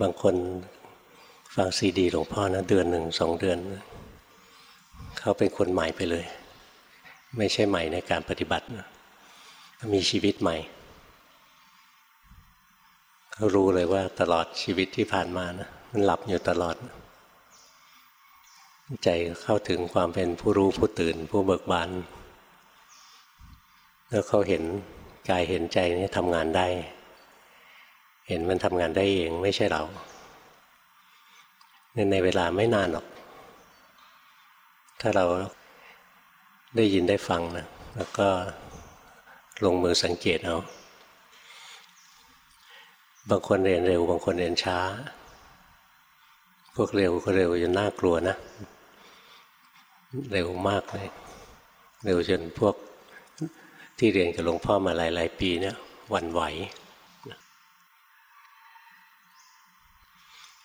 บางคนฟังซีดีหลวงพ่อนะเดือนหนึ่งสองเดือน เขาเป็นคนใหม่ไปเลย ไม่ใช่ใหม่ในการปฏิบัตินะมีชีวิตใหม่เขารู้เลยว่าตลอดชีวิตที่ผ่านมานะมันหลับอยู่ตลอด ใจเข้าถึงความเป็นผู้รู้ผู้ตื่น ผู้เบิกบานแล้วเขาเห็นกายเห็นใจนี่ทำงานได้ เห็นมันทำงานได้เองไม่ใช่เราในเวลาไม่นานหรอก ถ้าเราได้ยินได้ฟังนะแล้วก็ลงมือสังเกตเอาบางคนเรียนเร็ว บางคนเรียนช้า พวกเร็วก็เร็วจนน่ากลัวนะ เร็วมากเลย เร็วจนพวกที่เรียนกับหลวงพ่อมาหลาย ๆ ปีเนี่ยวันไหว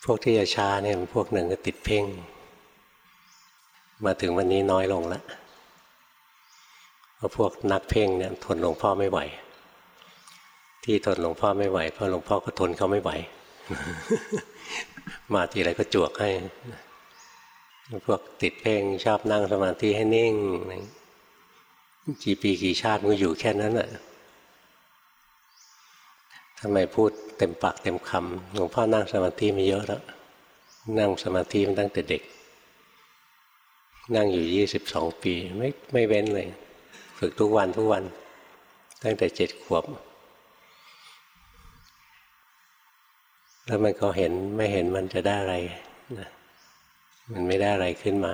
พวกที่จะช้าเนี่ยพวกหนึ่งก็ติดเพ่ง มาถึงวันนี้น้อยลงแล้วเพราะพวกนักเพ่งเนี่ยทนหลวงพ่อไม่ไหว ที่ทนหลวงพ่อไม่ไหวเพราะหลวงพ่อก็ทนเขาไม่ไหว มาทีไรก็จวกให้พวกติดเพ่งชอบนั่งสมาธิให้นิ่งกี่ปีกี่ชาติมันก็อยู่แค่นั้นแหละ ทำไมพูดเต็มปากเต็มคำหลวงพ่อนั่งสมาธิมาเยอะแล้ว นั่งสมาธิมาตั้งแต่เด็ก นั่งอยู่ยี่สิบสองปีไม่ไม่เว้นเลย ฝึกทุกวันทุกวัน ตั้งแต่เจ็ดขวบ แล้วมันก็เห็นไม่เห็นมันจะได้อะไรนะมันไม่ได้อะไรขึ้นมา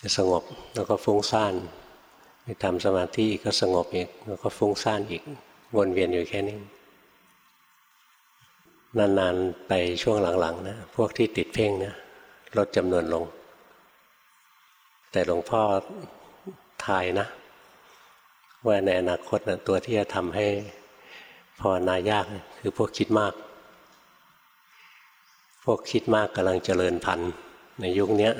จะสงบแล้วก็ฟุ้งซ่านไปทำสมาธิก็สงบอีกแล้วก็ฟุ้งซ่านอีกวนเวียนอยู่แค่นี้ นานๆไปช่วงหลังๆนะพวกที่ติดเพ่งนะลดจำนวนลง แต่หลวงพ่อทายนะ ว่าในอนาคตนะตัวที่จะทำให้ภาวนายากคือพวกคิดมาก พวกคิดมากกำลังเจริญพันธุ์ในยุคนี้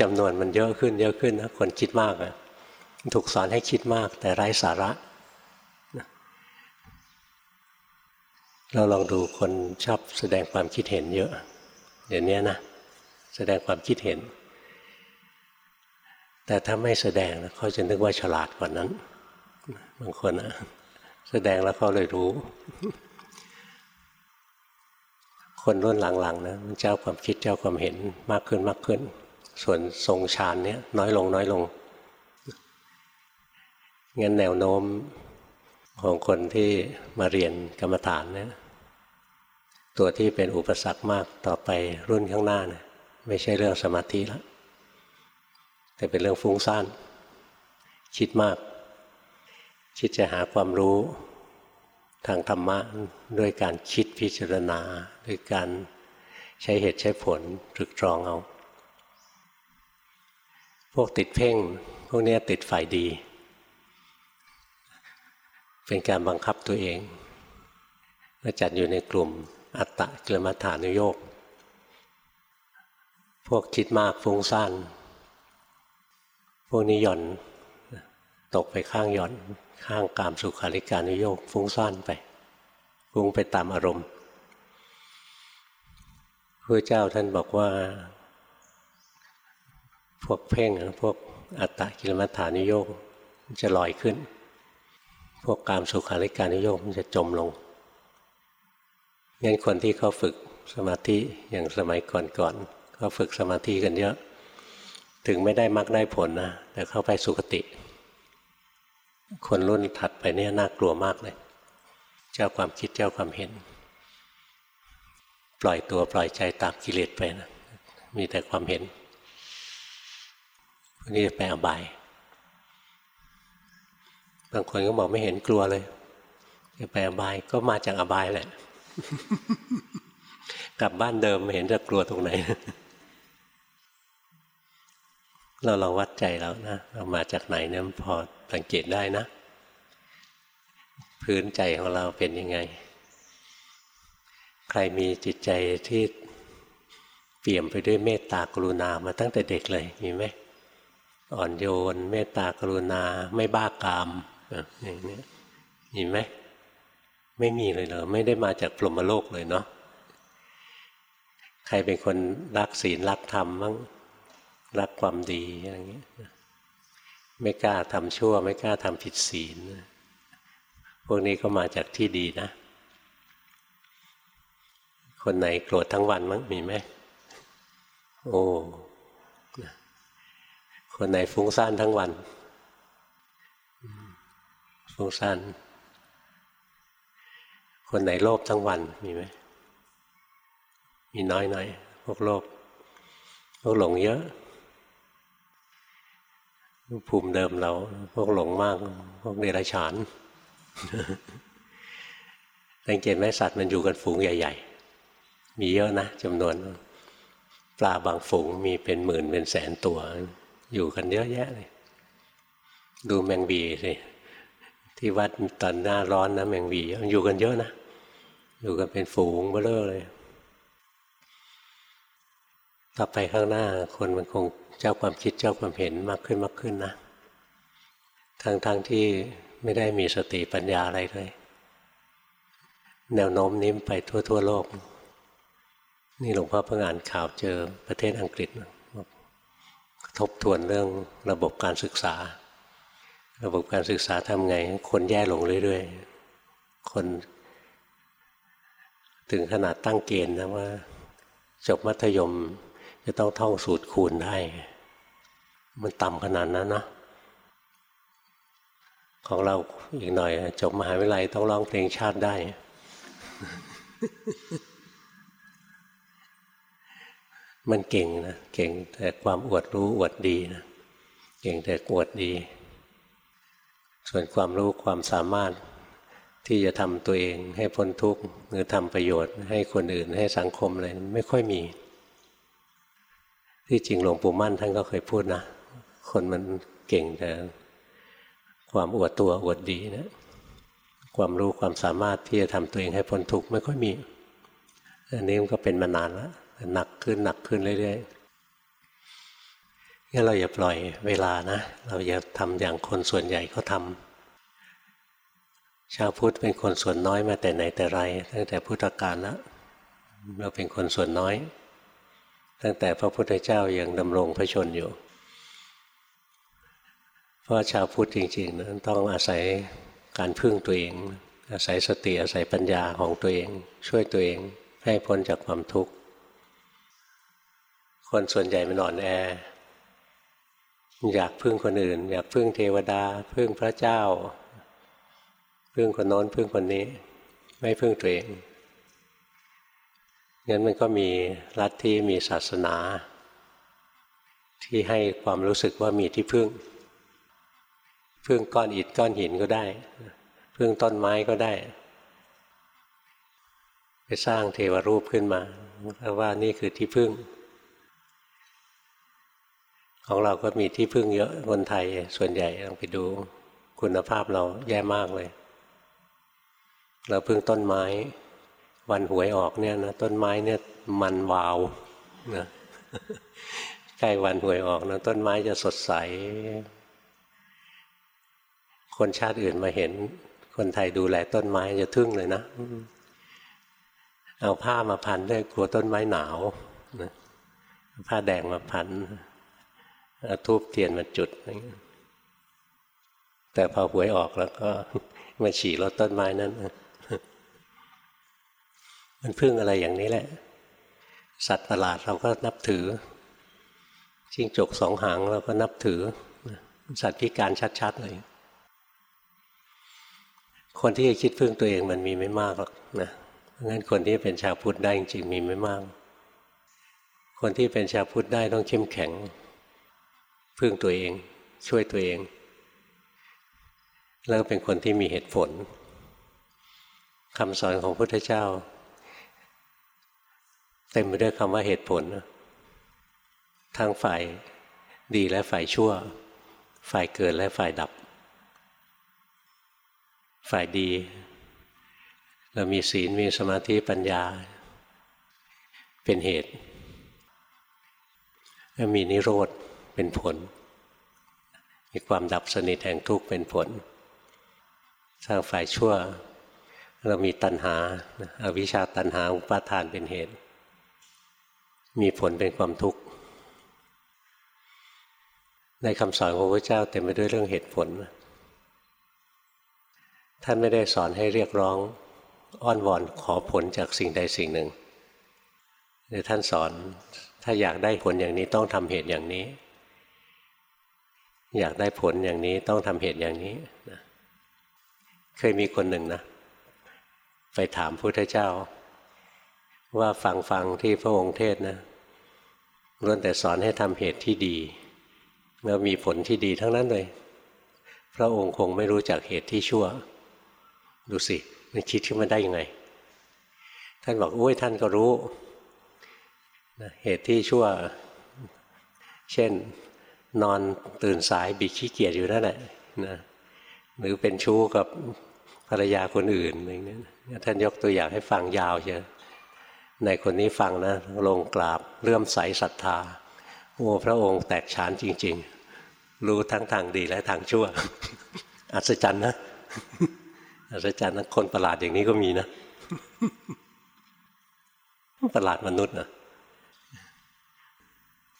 จำนวนมันเยอะขึ้นเยอะขึ้นนะคนคิดมากอะถูกสอนให้คิดมากแต่ไร้สาระ เราลองดูคนชอบแสดงความคิดเห็นเยอะเดี๋ยวนี้นะแสดงความคิดเห็น แต่ถ้าไม่แสดงนะเขาจะนึกว่าฉลาดกว่านั้น บางคนนะแสดงแล้วเขาเลยรู้ คนรุ่นหลังๆนะมันเจ้าความคิดเจ้าความเห็นมากขึ้นมากขึ้น ส่วนทรงฌานเนี้ยน้อยลงน้อยลงงั้นแนวโน้มของคนที่มาเรียนกรรมฐานเนี่ย ตัวที่เป็นอุปสรรคมากต่อไปรุ่นข้างหน้าเนี่ยไม่ใช่เรื่องสมาธิแล้วแต่เป็นเรื่องฟุ้งซ่านคิดมากคิดจะหาความรู้ทางธรรมะด้วยการคิดพิจารณาด้วยการใช้เหตุใช้ผลตรึกตรองเอา พวกติดเพ่ง พวกนี้ติดฝ่ายดี เป็นการบังคับตัวเองมาจัดอยู่ในกลุ่ม อัตตะเกลมัฐานุโยกพวกคิดมากฟุ้งซ่านพวกนี้หย่อน ตกไปข้างหย่อน ข้างกามสุขาริการุโยกฟุ้งซ่านไปฟุ้งไปตามอารมณ์พระเจ้าท่านบอกว่า พวกเพ่งพวกอัตตะกิลมัฏฐานุโยกจะลอยขึ้น พวกกามสุขาริการุโยกมันจะจมลง งั้นคนที่เขาฝึกสมาธิอย่างสมัยก่อนๆเขาฝึกสมาธิกันเยอะ ถึงไม่ได้มรรคได้ผลนะแต่เข้าไปสุคติ คนรุ่นถัดไปเนี่ยน่ากลัวมากเลย เจ้าความคิดเจ้าความเห็น ปล่อยตัวปล่อยใจตามกิเลสไปนะมีแต่ความเห็นพวกนี้ไปอบาย บางคนก็บอกไม่เห็นกลัวเลยจะไปอบายก็มาจากอบายแหละ กลับบ้านเดิมเห็นจะกลัวตรงไหน เราลองวัดใจเรานะเรามาจากไหนเนี่ยพอสังเกตได้นะ พื้นใจของเราเป็นยังไง ใครมีจิตใจที่เปี่ยมไปด้วยเมตตากรุณามาตั้งแต่เด็กเลยมีไหมอ่อนโยน เมตตากรุณาไม่บ้ากามอย่างนี้มีไหม ไม่มีเลยเหรอไม่ได้มาจากพรหมโลกเลยเนาะใครเป็นคนรักศีลรักธรรมมั้งรักความดีอะไรเงี้ยไม่กล้าทำชั่ว ไม่กล้าทำผิดศีลพวกนี้ก็มาจากที่ดีนะ คนไหนโกรธทั้งวันมั้งมีไหมโอ้คนไหนฟุ้งซ่านทั้งวัน ฟุ้งซ่าน คนไหนโลภทั้งวันมีไหมมีน้อยหน่อยพวกโลภพวกหลงเยอะภูมิเดิมเรา พวกหลงมาก พวกเดรัจฉานสังเกตไหมสัตว์มันอยู่กันฝูงใหญ่ ๆ มีเยอะนะจำนวน ปลาบางฝูงมีเป็นหมื่นเป็นแสนตัว อยู่กันเยอะแยะเลย ดูแมงวีสิที่วัดตอนหน้าร้อนนะแมงวีอยู่กันเยอะนะ อยู่กันเป็นฝูงเบ้อเลย ต่อไปข้างหน้าคนมันคงเจ้าความคิดเจ้าความเห็นมากขึ้นมากขึ้นนะทั้งๆทที่ไม่ได้มีสติปัญญาอะไรเลย แนวโน้มนี้ไปทั่วทั่วโลก นี่หลวงพ่อเพิ่งอ่านข่าวเจอประเทศอังกฤษทบทวนเรื่องระบบการศึกษา ระบบการศึกษาทำไง คนแย่ลงเรื่อยๆ คน ถึงขนาดตั้งเกณฑ์นะว่า จบมัธยมจะต้องท่องสูตรคูณได้ มันต่ำขนาดนั้นนะ ของเราอีกหน่อย จบมหาวิทยาลัยต้องร้องเพลงชาติได้ มันเก่งนะ เก่งแต่ความอวดรู้อวดดีนะ เก่งแต่อวดดี ส่วนความรู้ความสามารถ ที่จะทำตัวเองให้พ้นทุกข์หรือทำประโยชน์ให้คนอื่นให้สังคมอะไรไม่ค่อยมี ที่จริงหลวงปู่มั่นท่านก็เคยพูดนะ คนมันเก่งแต่ความอวดตัวอวดดีนะความรู้ความสามารถที่จะทำตัวเองให้พ้นทุกข์ไม่ค่อยมีอันนี้มันก็เป็นมานานแล้วหนักขึ้นหนักขึ้นเรื่อยๆงั้นเราอย่าปล่อยเวลานะ เราอย่าทำอย่างคนส่วนใหญ่เขาทำ ชาวพุทธเป็นคนส่วนน้อยมาแต่ไหนแต่ไร ตั้งแต่พุทธกาลแล้วเราเป็นคนส่วนน้อย ตั้งแต่พระพุทธเจ้ายัางดำรงพระชนอยู่ เพราะชาวพุทธจริงๆนะต้องอาศัยการพึ่งตัวเอง อาศัยสติอาศัยปัญญาของตัวเอง ช่วยตัวเองให้พ้นจากความทุกข์ คนส่วนใหญ่มันอ่อนแอ อยากพึ่งคนอื่น อยากพึ่งเทวดา พึ่งพระเจ้า พึ่งคนโน้นพึ่งคนนี้ ไม่พึ่งตัวเองงั้นมันก็มีรัฐที่มีศาสนา ที่ให้ความรู้สึกว่ามีที่พึ่ง พึ่งก้อนอิฐก้อนหินก็ได้ พึ่งต้นไม้ก็ได้ ไปสร้างเทวรูปขึ้นมาเพราะว่านี่คือที่พึ่ง ของเราก็มีที่พึ่งเยอะคนไทยส่วนใหญ่ลองไปดูคุณภาพเราแย่มากเลย เราพึ่งต้นไม้ วันหวยออกเนี่ยนะต้นไม้เนี่ยมันวาวนะใกล้วันหวยออกนะต้นไม้จะสดใส คนชาติอื่นมาเห็น คนไทยดูแลต้นไม้จะทึ่งเลยนะเอาผ้ามาพันด้วยกลัวต้นไม้หนาวนะผ้าแดงมาพันเอาทูบเทียนมาจุดแต่พอหวยออกแล้วก็มาฉี่รถต้นไม้นั้น มันพึ่งอะไรอย่างนี้แหละ สัตว์ประหลาดเราก็นับถือจิ้งจกสองหางเราก็นับถือ สัตว์พิการชัดๆเลยคนที่จะคิดพึ่งตัวเองมันมีไม่มากหรอกนะเพราะงั้นคนที่เป็นชาวพุทธได้จริงๆมีไม่มาก คนที่เป็นชาวพุทธได้ต้องเข้มแข็ง พึ่งตัวเอง ช่วยตัวเอง แล้วเป็นคนที่มีเหตุผลคำสอนของพระพุทธเจ้า เต็มไปด้วยคำว่าเหตุผล ทางฝ่ายดีและฝ่ายชั่ว ฝ่ายเกิดและฝ่ายดับ ฝ่ายดี เรามีศีลมีสมาธิปัญญา เป็นเหตุแล้วมีนิโรธเป็นผล มีความดับสนิทแห่งทุกข์เป็นผล ทางฝ่ายชั่ว เรามีตัณหาอาวิชชาตัณหาอุปาทานเป็นเหตุ มีผลเป็นความทุกข์ ในคำสอนของพระเจ้าเต็มไปด้วยเรื่องเหตุผล ท่านไม่ได้สอนให้เรียกร้องอ้อนวอนขอผลจากสิ่งใดสิ่งหนึ่งหรือท่านสอนถ้าอยากได้ผลอย่างนี้ต้องทำเหตุอย่างนี้ อยากได้ผลอย่างนี้ต้องทำเหตุอย่างนี้นะเคยมีคนหนึ่งนะ ไปถามพระพุทธเจ้า ว่าฟังฟังที่พระองค์เทศนะล้วนแต่สอนให้ทำเหตุที่ดีเมื่อมีผลที่ดีทั้งนั้นเลย พระองค์คงไม่รู้จักเหตุที่ชั่ว ดูสิมันคิดขึ้นมาได้ยังไง ท่านบอกโอ้ยท่านก็รู้เหตุที่ชั่ว เช่น นอนตื่นสายบิดขี้เกียจอยู่นั่นแหละนะหรือเป็นชู้กับภรรยาคนอื่นอะไรเงี้ยท่านยกตัวอย่างให้ฟังยาวเชียว ในคนนี้ฟังนะลงกราบเลื่อมใสศรัทธา โอ้พระองค์แตกฉานจริง ๆ รู้ทั้งทางดีและทางชั่ว อัศจรรย์นะอัศจรรย์นะคนประหลาดอย่างนี้ก็มีนะประหลาดมนุษย์นะ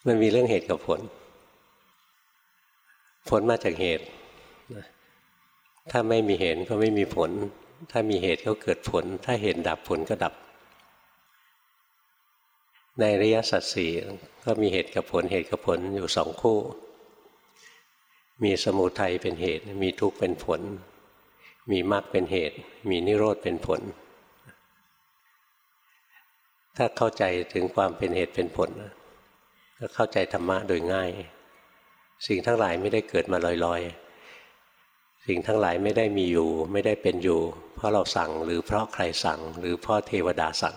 มันมีเรื่องเหตุกับผล ผลมาจากเหตุ ถ้าไม่มีเหตุก็ไม่มีผล ถ้ามีเหตุก็เกิดผล ถ้าเหตุดับผลก็ดับ ในระยสัตสี่ก็มีเหตุกับผลเหตุกับผลอยู่สองคู่ มีสมุทัยเป็นเหตุ มีทุกข์เป็นผล มีมรรคเป็นเหตุ มีนิโรธเป็นผล ถ้าเข้าใจถึงความเป็นเหตุเป็นผลก็เข้าใจธรรมะโดยง่าย สิ่งทั้งหลายไม่ได้เกิดมาลอยๆ สิ่งทั้งหลายไม่ได้มีอยู่ ไม่ได้เป็นอยู่ เพราะเราสั่งหรือเพราะใครสั่ง หรือเพราะเทวดาสั่ง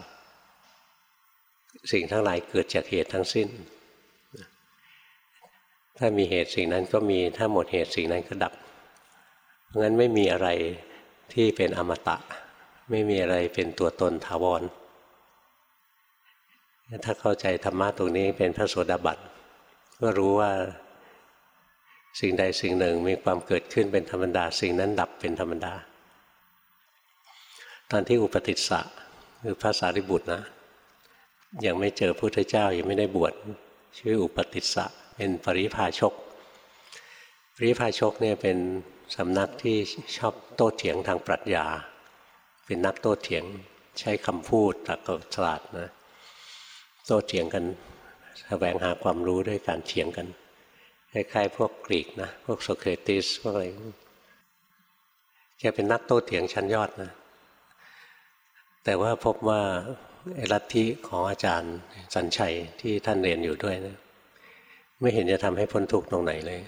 สิ่งทั้งหลายเกิดจากเหตุทั้งสิ้น ถ้ามีเหตุสิ่งนั้นก็มีถ้าหมดเหตุสิ่งนั้นก็ดับงั้นไม่มีอะไรที่เป็นอมตะ ไม่มีอะไรเป็นตัวตนถาวร ถ้าเข้าใจธรรมะตรงนี้เป็นพระโสดาบันก็รู้ว่าสิ่งใดสิ่งหนึ่งมีความเกิดขึ้นเป็นธรรมดา สิ่งนั้นดับเป็นธรรมดา ตอนที่อุปติสสะคือพระสารีบุตรนะ ยังไม่เจอพุทธเจ้ายังไม่ได้บวชชื่ออุปติสสะเป็นปริพาชก ปริพาชกเนี่ยเป็นสำนักที่ชอบโต้เถียงทางปรัชญา เป็นนักโต้เถียงใช้คำพูดตรรกฉลาดนะโต้เถียงกันแสวงหาความรู้ด้วยการเถียงกันคล้ายๆพวกกรีกนะพวกโสเครติสพวกอะไรแกเป็นนักโต้เถียงชั้นยอดนะแต่ว่าพบว่า ลัทธิของอาจารย์สัญชัยที่ท่านเรียนอยู่ด้วยนะไม่เห็นจะทำให้พ้นทุกข์ตรงไหนเลย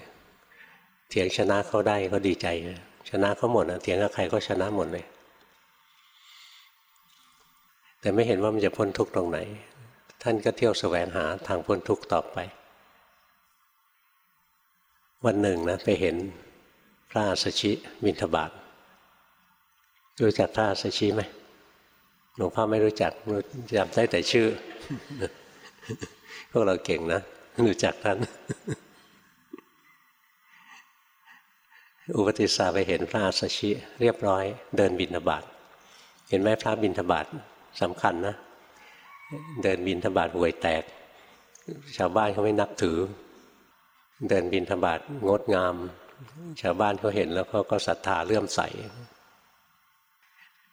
เถียงชนะเขาได้ก็ดีใจชนะเขาหมดนะเถียงกับใครก็ชนะหมดเลย แต่ไม่เห็นว่ามันจะพ้นทุกข์ตรงไหน ท่านก็เที่ยวแสวงหาทางพ้นทุกข์ต่อไป วันหนึ่งนะไปเห็นพระอาสชิมินทบาทรู้จักพระอาสชิไหม ลวงพ่อไม่รู้จักจำได้แต่ชื่อ พวกเราเก่งนะรู้จักท่าน อุปติสาไปเห็นพระอาสชิ เรียบร้อย เดินบินทบาทเห็นไหมพระบินทบาทสำคัญนะ เดินบินธบาตห่วยแตก ชาวบ้านเขาไม่นับถือ เดินบินธบาตงดงาม ชาวบ้านเขาเห็นแล้วเขาก็ศรัทธาเลื่อมใส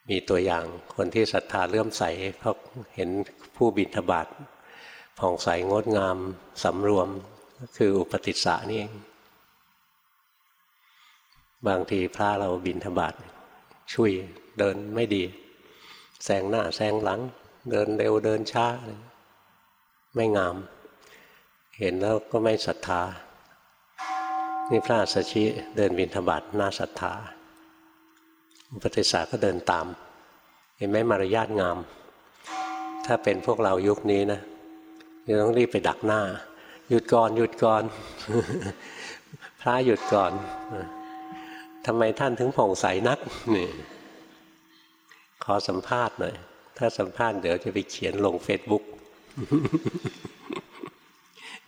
มีตัวอย่างคนที่ศรัทธาเลื่อมใสเพราะเห็นผู้บินธบาตผ่องใสงดงามสำรวมก็คืออุปติสสะนี่เองบางทีพระเราบินธบาตช่วยเดินไม่ดีแซงหน้าแซงหลัง เดินเร็วเดินช้า ไม่งาม เห็นแล้วก็ไม่ศรัทธา นี่พระสัชชิเดินบินธบัตน่าศรัทธา ปติสาก็เดินตาม เห็นไหมมารยาทงาม ถ้าเป็นพวกเรายุคนี้นะจะต้องรีบไปดักหน้า หยุดก่อนหยุดก่อน พระหยุดก่อนทำไมท่านถึงผ่องใสนักนี่ขอสัมภาษณ์หน่อย ถ้าสัมภาษณ์เดี๋ยวจะไปเขียนลงเฟซบุ๊ก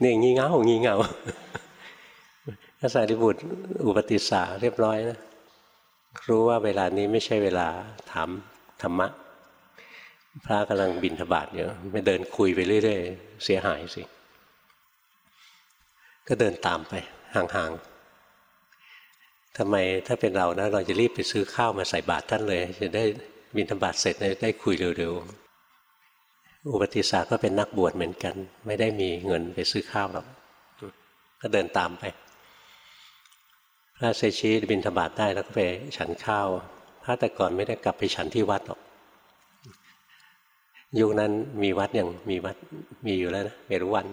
นี่งี่เง่างี่เง่าพระสารีบุตรอุปติสาเรียบร้อยนะ รู้ว่าเวลานี้ไม่ใช่เวลาถามธรรมะ พระกำลังบินทบาทอยู่ไม่เดินคุยไปเรื่อยๆ เสียหายสิ ก็เดินตามไป ห่างๆทำไมถ้าเป็นเรานะ เราจะรีบไปซื้อข้าวมาใส่บาตรท่านเลย จะได้บินทบาทเสร็จได้คุยเร็วๆ อุปติสาก็เป็นนักบวชเหมือนกัน ไม่ได้มีเงินไปซื้อข้าวหรอกก็เดินตามไป พระเซชีบินทบาทได้แล้วก็ไปฉันข้าวพระแต่ก่อนไม่ได้กลับไปฉันที่วัดหรอก ยุคนั้นมีวัดอย่างมีวัดมีอยู่แล้วนะเวรุวัน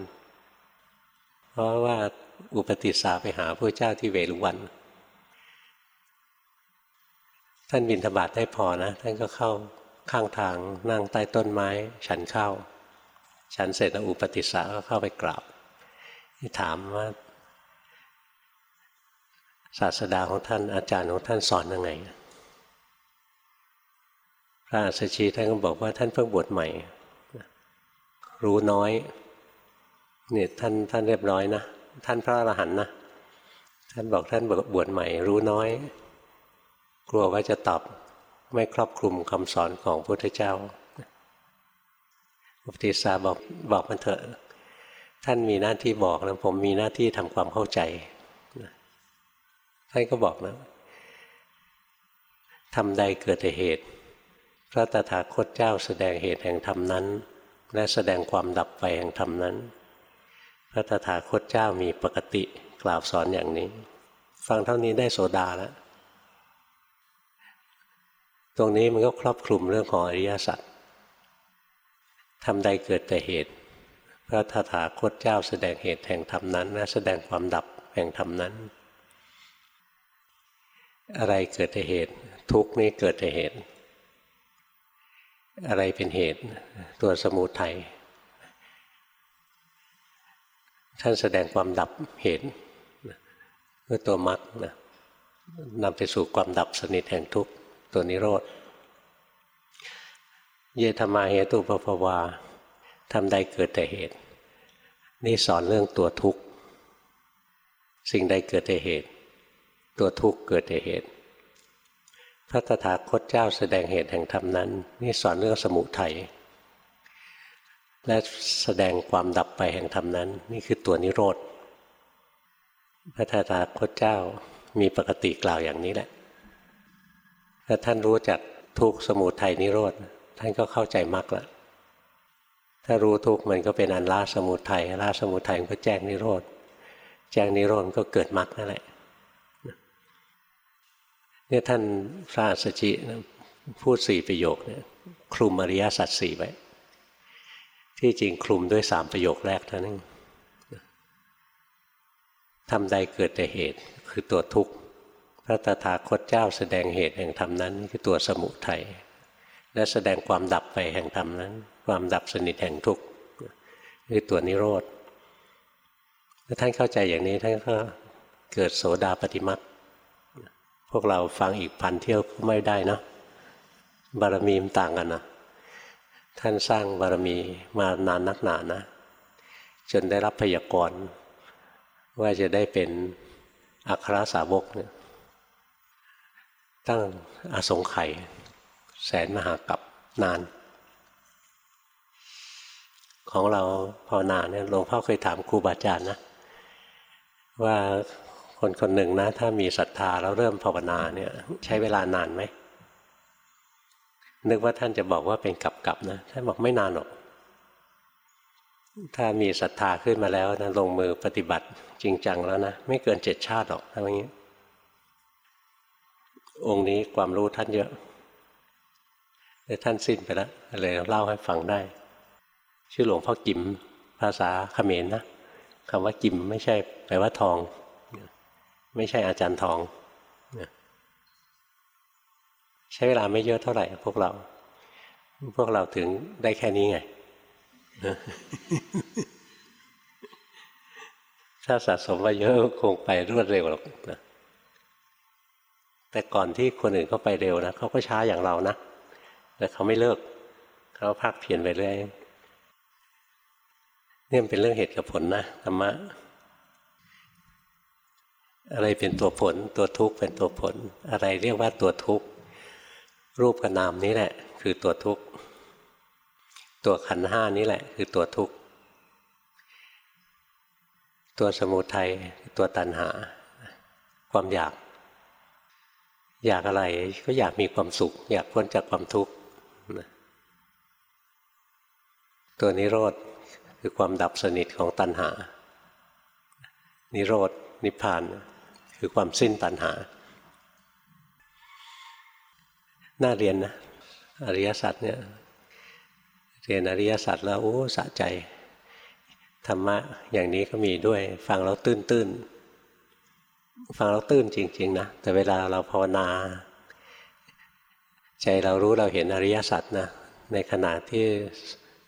เพราะว่าอุปติสาไปหาพระเจ้าที่เวรุวัน ท่านบินทบาทได้พอนะ ท่านก็เข้าข้างทางนั่งใต้ต้นไม้ ฉันข้าวฉันเสร็จแล้วอุปติสาก็เข้าไปกราบถามว่า ศาสดาของท่านอาจารย์ของท่านสอนยังไง พระอัสชีท่านก็บอกว่าท่านเพิ่งบวชใหม่ รู้น้อยเนี่ยท่านท่านเรียบร้อยนะท่านพระอรหันต์นะท่านบอกท่านบวชใหม่ รู้น้อย กลัวว่าจะตอบไม่ครอบคลุมคำสอนของพระพุทธเจ้าอุปติสาบอกบอกมันเถอะ ท่านมีหน้าที่บอกแล้วผมมีหน้าที่ทำความเข้าใจ ท่านก็บอกนะทำใดเกิดแต่เหตุ พระตถาคตเจ้าแสดงเหตุแห่งธรรมนั้น และแสดงความดับไปแห่งธรรมนั้น พระตถาคตเจ้ามีปกติกล่าวสอนอย่างนี้ ฟังเท่านี้ได้โสดาแล้ว ตรงนี้มันก็ครอบคลุมเรื่องของอริยสัจทำใดเกิดแต่เหตุ พระตถาคตเจ้าแสดงเหตุแห่งธรรมนั้น และแสดงความดับแห่งธรรมนั้น อะไรเกิดแต่เหตุ ทุกนี้เกิดแต่เหตุ อะไรเป็นเหตุ ตัวสมุทัยท่านแสดงความดับเหตุคือตัวมรรคนะนำไปสู่ความดับสนิทแห่งทุกตัวนิโรธ เยธรรมาเหตุปภวาทำใดเกิดแต่เหตุ นี่สอนเรื่องตัวทุกข์ สิ่งใดเกิดแต่เหตุ ตัวทุกข์เกิดแต่เหตุ พระตถาคตเจ้าแสดงเหตุแห่งธรรมนั้น นี่สอนเรื่องสมุทัยและแสดงความดับไปแห่งธรรมนั้น นี่คือตัวนิโรธพระตถาคตเจ้ามีปกติกล่าวอย่างนี้แหละถ้าท่านรู้จักทุกสมุทัยนิโรธท่านก็เข้าใจมรรคละถ้ารู้ทุกมันก็เป็นอันละสมุทัยละสมุทัยมันก็แจ้งนิโรธแจ้งนิโรธก็เกิดมรรคนั่นแหละ เนี่ยท่านพระสัจิพูดสี่ประโยคเนี่ยคลุมอริยสัจสี่ไว้ ที่จริงคลุมด้วยสามประโยคแรกเท่านั้นทำใดเกิดแต่เหตุคือตัวทุกข์ พระตถาคตเจ้าแสดงเหตุแห่งธรรมนั้น คือตัวสมุทัยและแสดงความดับไปแห่งธรรมนั้น ความดับสนิทแห่งทุกข์คือตัวนิโรธถ้าท่านเข้าใจอย่างนี้ท่านก็เกิดโสดาปฏิมัติ พวกเราฟังอีกพันเที่ยวก็ไม่ได้นะบารมีมันต่างกันนะท่านสร้างบารมีมานานนักหนานะ จนได้รับพยากรณ์ว่าจะได้เป็นอัครสาวกเนี่ยตั้งอาสงไขยแสนมหากับนาน ของเราภาวนาเนี่ยหลวงพ่อเคยถามครูบาอาจารย์นะว่า คนคนหนึ่งนะ ถ้ามีศรัทธาแล้วเริ่มภาวนาเนี่ย ใช้เวลานานไหมนึกว่าท่านจะบอกว่าเป็นกับกับนะท่านบอกไม่นานหรอก ถ้ามีศรัทธาขึ้นมาแล้วนะลงมือปฏิบัติจริงจังแล้วนะ ไม่เกินเจ็ดชาติหรอกทำอย่างนี้องค์นี้ความรู้ท่านเยอะแต่ท่านสิ้นไปแล้วเลยเล่าให้ฟังได้ ชื่อหลวงพ่อกิมภาษาเขมรนะคำว่ากิมไม่ใช่แปลว่าทอง ไม่ใช่อาจารย์ทอง ใช้เวลาไม่เยอะเท่าไหร่ พวกเรา พวกเราถึงได้แค่นี้ไง ถ้าสะสมมาเยอะคงไปรวดเร็วหรอกนะแต่ก่อนที่คนอื่นเขาไปเร็วนะเขาก็ช้าอย่างเรานะแต่เขาไม่เลิกเขาพักเพียนไปเรื่อยนี่เป็นเรื่องเหตุกับผลนะธรรมะ อะไรเป็นตัวผลตัวทุกข์เป็นตัวผล อะไรเรียกว่าตัวทุกข์รูปกับนามนี้แหละ คือตัวทุกข์ตัวขันห้านี้แหละ คือตัวทุกข์ตัวสมุทัยตัวตัณหา ความอยาก อยากอะไรก็อยากมีความสุข อยากพ้นจากความทุกข์ตัวนิโรธคือความดับสนิทของตัณหา นิโรธนิพพาน คือความสิ้นตัณหา น่าเรียนนะ อริยสัจเนี่ย เรียนอริยสัจแล้วโอ้สะใจ ธรรมะอย่างนี้ก็มีด้วย ฟังแล้วตื้นตื้นฟังแล้วตื้นจริง ๆ นะ แต่เวลาเราภาวนา ใจเรารู้เราเห็นอริยสัจนะ ในขณะที่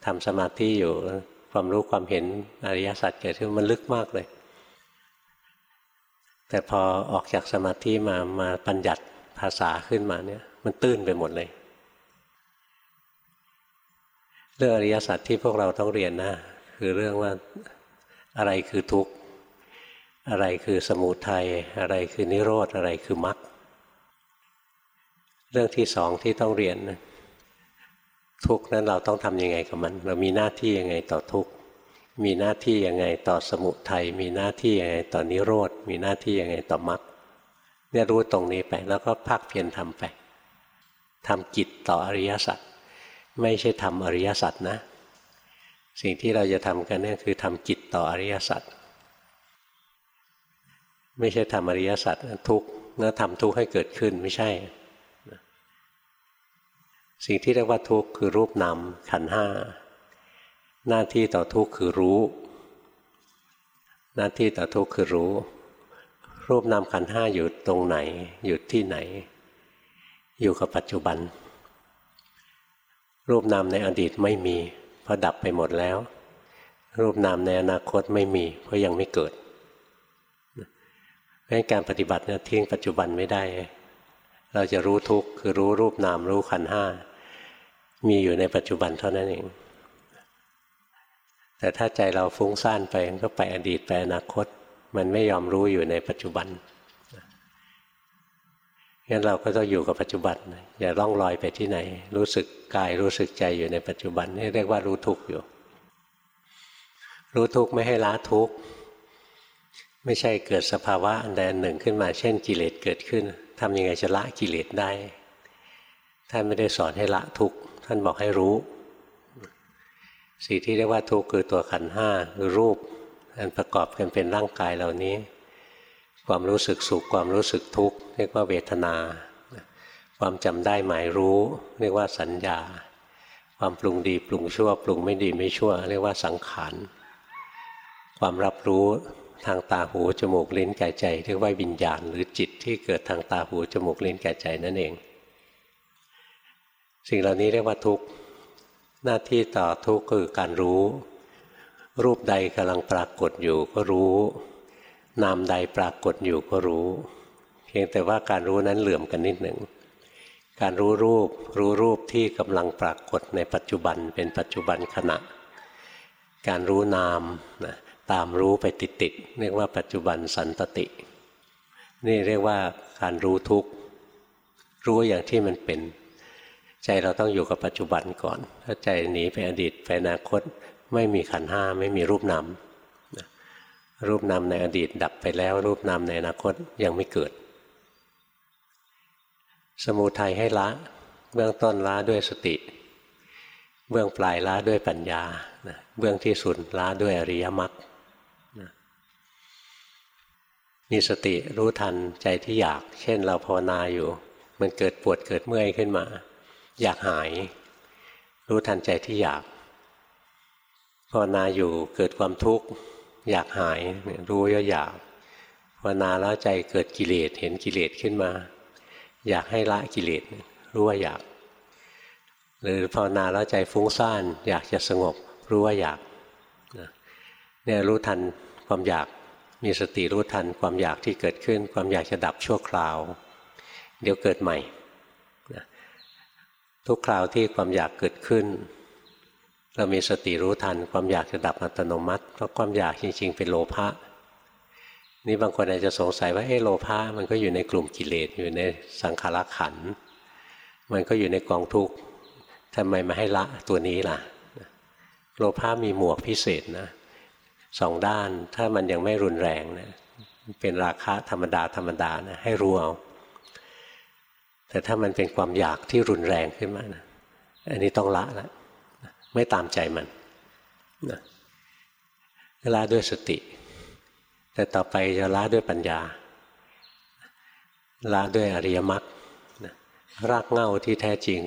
ทำสมาธิอยู่ความรู้ความเห็นอริยสัจเกิดขึ้นมันลึกมากเลย แต่พอออกจากสมาธิมามาปัญญัติภาษาขึ้นมาเนี่ย มันตื้นไปหมดเลย เรื่องอริยสัจที่พวกเราต้องเรียนนะ คือเรื่องว่าอะไรคือทุกข์ อะไรคือสมุทัยอะไรคือนิโรธ อะไรคือมรรคเรื่องที่สองที่ต้องเรียนนะทุกข์นั้นเราต้องทำยังไงกับมัน เรามีหน้าที่ยังไงต่อทุกข์ มีหน้าที่ยังไงต่อสมุทัยมีหน้าที่ยังไงต่อนิโรธมีหน้าที่ยังไงต่อมรรคเนี่ยรู้ตรงนี้ไปแล้วก็ภาคเพียรทำไปทำกิจต่ออริยสัจไม่ใช่ทำอริยสัจนะ สิ่งที่เราจะทำกันนี่คือทำกิจต่ออริยสัจไม่ใช่ทำอริยสัจทุกข์แล้วทำทุกข์ให้เกิดขึ้นไม่ใช่ สิ่งที่เรียกว่าทุกข์คือรูปนามขันห้า หน้าที่ต่อทุกข์คือรู้ หน้าที่ต่อทุกข์คือรู้ รูปนามขันห้าอยู่ตรงไหน อยู่ที่ไหน อยู่กับปัจจุบัน รูปนามในอดีตไม่มี เพราะดับไปหมดแล้ว รูปนามในอนาคตไม่มี เพราะยังไม่เกิดเพราะการปฏิบัติเนี่ยทิ้งปัจจุบันไม่ได้ เราจะรู้ทุกข์คือรู้รูปนามรู้ขันห้ามีอยู่ในปัจจุบันเท่านั้นเอง แต่ถ้าใจเราฟุ้งซ่านไปก็ไปอดีตไปอนาคต มันไม่ยอมรู้อยู่ในปัจจุบันงั้นเราก็ต้องอยู่กับปัจจุบัน อย่าล่องลอยไปที่ไหน รู้สึกกายรู้สึกใจอยู่ในปัจจุบันนี่เรียกว่ารู้ทุกข์อยู่ รู้ทุกข์ไม่ให้ละทุกข์ไม่ใช่เกิดสภาวะอันใดอันหนึ่งขึ้นมา เช่นกิเลสเกิดขึ้นทำยังไงจะละกิเลสได้ ท่านไม่ได้สอนให้ละทุกข์ท่านบอกให้รู้ สิ่งที่เรียกว่าทุกข์คือตัวขันห้าคือรูป อันประกอบกันเป็นร่างกายเหล่านี้ ความรู้สึกสุขความรู้สึกทุกข์เรียกว่าเวทนา ความจำได้หมายรู้ เรียกว่าสัญญา ความปรุงดีปรุงชั่ว ปรุงไม่ดีไม่ชั่ว เรียกว่าสังขารความรับรู้ทางตาหูจมูกลิ้นกายใจเรียกว่าวิญญาณ หรือจิตที่เกิดทางตาหูจมูกลิ้นกายใจนั่นเอง สิ่งเหล่านี้เรียกว่าทุกข์ หน้าที่ต่อทุกข์คือการรู้ รูปใดกำลังปรากฏอยู่ก็รู้ นามใดปรากฏอยู่ก็รู้ เพียงแต่ว่าการรู้นั้นเหลื่อมกันนิดหนึ่งการรู้รูปรู้รูปที่กำลังปรากฏในปัจจุบันเป็นปัจจุบันขณะ การรู้นามนะตามรู้ไปติดๆเรียกว่าปัจจุบันสันตติ นี่เรียกว่าการรู้ทุกข์รู้อย่างที่มันเป็น ใจเราต้องอยู่กับปัจจุบันก่อน ถ้าใจหนีไปอดีตไปอนาคตไม่มีขันห้าไม่มีรูปนามรูปนามในอดีตดับไปแล้ว รูปนามในอนาคตยังไม่เกิด สมุทัยให้ละ เบื้องต้นละด้วยสติ เบื้องปลายละด้วยปัญญาเบื้องที่สุดละด้วยอริยมรรคมีสติรู้ทันใจที่อยาก เช่นเราภาวนาอยู่ มันเกิดปวดเกิดเมื่อยขึ้นมา อยากหาย รู้ทันใจที่อยากภาวนาอยู่เกิดความทุกข์อยากหายรู้ว่าอยากภาวนาแล้วใจเกิดกิเลสเห็นกิเลสขึ้นมา อยากให้ละกิเลสรู้ว่าอยาก หรือภาวนาแล้วใจฟุ้งซ่าน อยากจะสงบ รู้ว่าอยากเนี่ยรู้ทันความอยากมีสติรู้ทันความอยากที่เกิดขึ้น ความอยากจะดับชั่วคราว เดี๋ยวเกิดใหม่ ทุกคราวที่ความอยากเกิดขึ้น เรามีสติรู้ทัน ความอยากจะดับอัตโนมัติ เพราะความอยากจริง ๆ เป็นโลภะนี่บางคนอาจจะสงสัยว่าเออโลภะมันก็อยู่ในกลุ่มกิเลสอยู่ในสังขารขัน มันก็อยู่ในกองทุกข์ทำไมมาให้ละตัวนี้ล่ะ โลภะมีหมวกพิเศษนะสองด้านถ้ามันยังไม่รุนแรงนะเป็นราคะธรรมดาธรรมดานะให้รู้เอา แต่ถ้ามันเป็นความอยากที่รุนแรงขึ้นมานะอันนี้ต้องละละไม่ตามใจมันนะละด้วยสติ แต่ต่อไปจะละด้วยปัญญาละด้วยอริยมรรครากเง่าที่แท้จริง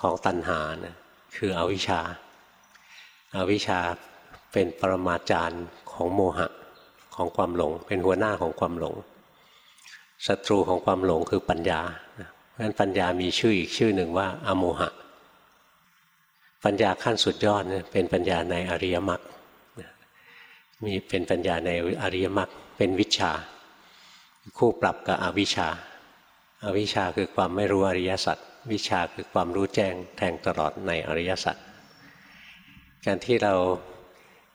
ของตัณหานะคืออวิชชาอาวิชชาเป็นปรมาจารย์ของโมหะของความหลง เป็นหัวหน้าของความหลง ศัตรูของความหลงคือปัญญาเพราะฉะนั้นปัญญามีชื่ออีกชื่อหนึ่งว่าอโมหะ ปัญญาขั้นสุดยอดเป็นปัญญาในอริยมรรคมีเป็นปัญญาในอริยมรรคเป็นวิชา คู่ปรับกับอวิชชาอาวิชชาคือความไม่รู้อริยสัจวิชาคือความรู้แจ้งแทงตลอดในอริยสัจการที่เรา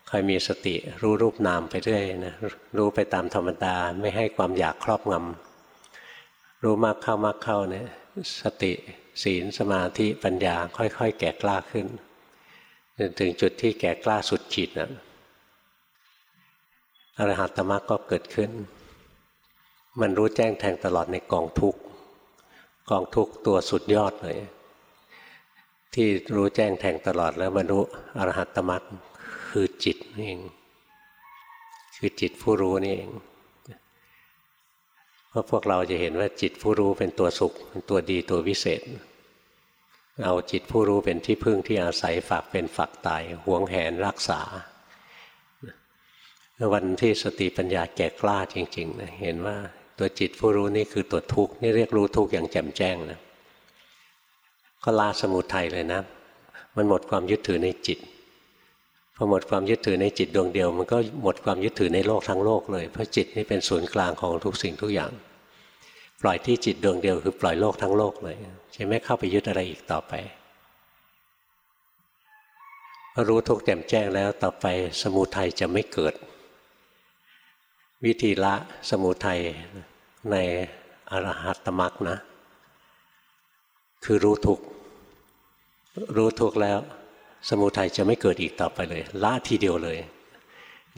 คอยมีสติรู้รูปนามไปเรื่อยนะรู้ไปตามธรรมดาไม่ให้ความอยากครอบงำ รู้มากเข้ามากเข้าเนี่ยสติศีลสมาธิปัญญาค่อย ๆ แก่กล้าขึ้นจนถึงจุดที่แก่กล้าสุดจิตนะอรหัตมรรคก็เกิดขึ้น มันรู้แจ้งแทงตลอดในกองทุกกองทุกตัวสุดยอดเลย ที่รู้แจ้งแทงตลอดแล้วบรรลุอรหัตตมรรคคือจิตนี่เอง คือจิตผู้รู้นี่เอง เพราะพวกเราจะเห็นว่าจิตผู้รู้เป็นตัวสุขเป็นตัวดีตัววิเศษ เอาจิตผู้รู้เป็นที่พึ่งที่อาศัยฝากเป็นฝักตายหวงแหนรักษาวันที่สติปัญญาแก่กล้าจริงๆนะเห็นว่าตัวจิตผู้รู้นี่คือตัวทุกข์นี่เรียกรู้ทุกข์อย่างแจ่มแจ้งนะก็ลาสมุทัยเลยนะ มันหมดความยึดถือในจิต อหมดความยึดถือในจิตดวงเดียว มันก็หมดความยึดถือในโลกทั้งโลกเลย เพราะจิตนี่เป็นศูนย์กลางของทุกสิ่งทุกอย่าง ปล่อยที่จิตดวงเดียวคือปล่อยโลกทั้งโลกเลยจะไม่เข้าไปยึดอะไรอีกต่อไปพอรู้ทุกข์แจ่มแจ้งแล้วต่อไปสมุทัยจะไม่เกิด วิธีละสมุทัยในอรหัตตมรักนะ คือรู้ทุกรู้ทุกแล้ว สมุทัยจะไม่เกิดอีกต่อไปเลยละทีเดียวเลย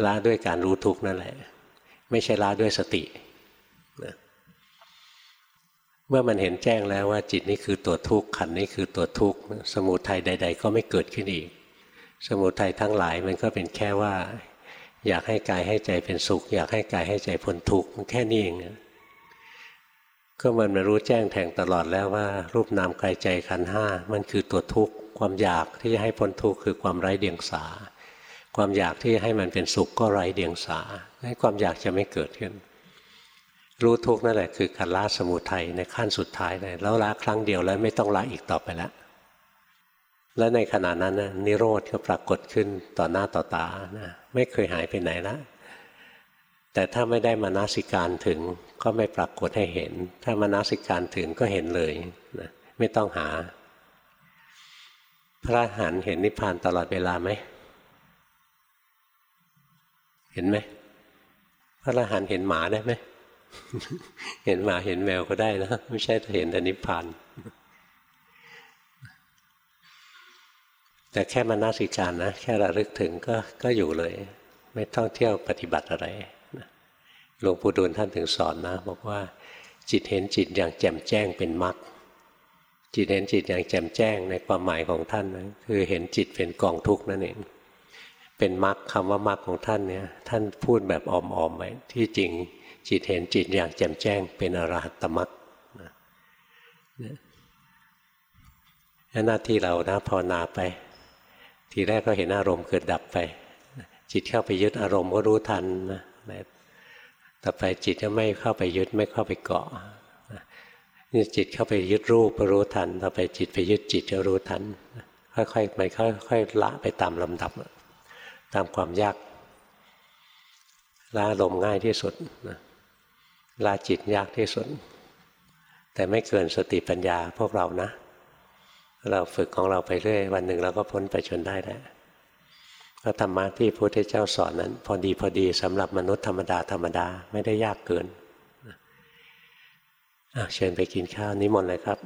ละด้วยการรู้ทุกนั่นแหละ ไม่ใช่ละด้วยสตินะเมื่อมันเห็นแจ้งแล้วว่าจิตนี้คือตัวทุกข์ขันนี้คือตัวทุกข์สมุทัยใด ๆ ก็ไม่เกิดขึ้นอีก สมุทัยทั้งหลายมันก็เป็นแค่ว่า อยากให้กายให้ใจเป็นสุข อยากให้กายให้ใจพ้นทุกข์แค่นี้เองก็มันมารู้แจ้งแทงตลอดแล้วว่า รูปนามกายใจขันห้ามันคือตัวทุกข์ ความอยากที่จะให้พ้นทุกข์คือความไร้เดียงสา ความอยากที่ให้มันเป็นสุขก็ไร้เดียงสาให้ความอยากจะไม่เกิดขึ้น รู้ทุกข์นั่นแหละคือการละสมุทัยในขั้นสุดท้ายเลยแล้วละครั้งเดียวแล้วไม่ต้องละอีกต่อไปแล้วและในขณะนั้นนิโรธก็ปรากฏขึ้นต่อหน้าต่อตานะไม่เคยหายไปไหนละแต่ถ้าไม่ได้มานาสิการถึงก็ไม่ปรากฏให้เห็น ถ้ามานาสิการถึงก็เห็นเลยนะไม่ต้องหา พระหันเห็นนิพพานตลอดเวลาไหม เห็นไหม พระหันเห็นหมาได้ไหม เห็นหมาเห็นแมวก็ได้นะ ไม่ใช่เห็นแต่นิพพาน แต่แค่มานาสิการนะ แค่ระลึกถึงก็ก็อยู่เลย ไม่ต้องเที่ยวปฏิบัติอะไรหลวงปู่ดูลท่านถึงสอนนะ บอกว่าจิตเห็นจิตอย่างแจ่มแจ้งเป็นมรรค จิตเห็นจิตอย่างแจ่มแจ้งในความหมายของท่านนะคือเห็นจิตเป็นกองทุกข์นั่นเอง เป็นมรรคคำว่ามรรคของท่านเนี่ยท่านพูดแบบออมๆไว้ที่จริงจิตเห็นจิตอย่างแจ่มแจ้ง เป็นอรหัตตมรรคหน้าที่เรานะภาวนาไป ทีแรกก็เห็นอารมณ์เกิดดับไป จิตเข้าไปยึดอารมณ์ก็รู้ทันนะต่อไปจิตจะไม่เข้าไปยึดไม่เข้าไปเกาะ จิตเข้าไปยึดรูปรู้ทันต่อไปจิตไปยึดจิตจะรู้ทัน ค่อยๆมันค่อยๆละไปตามลำดับ ตามความยากละลมง่ายที่สุดละจิตยากที่สุด แต่ไม่เกินสติปัญญาพวกเรานะ เราฝึกของเราไปเรื่อย วันหนึ่งเราก็พ้นไปจนได้แล้วพระธรรมะที่พระพุทธเจ้าสอนนั้น พอดีพอดีสำหรับมนุษย์ธรรมดาธรรมดาไม่ได้ยากเกิน เชิญไปกินข้าวนิมนต์เลยครับ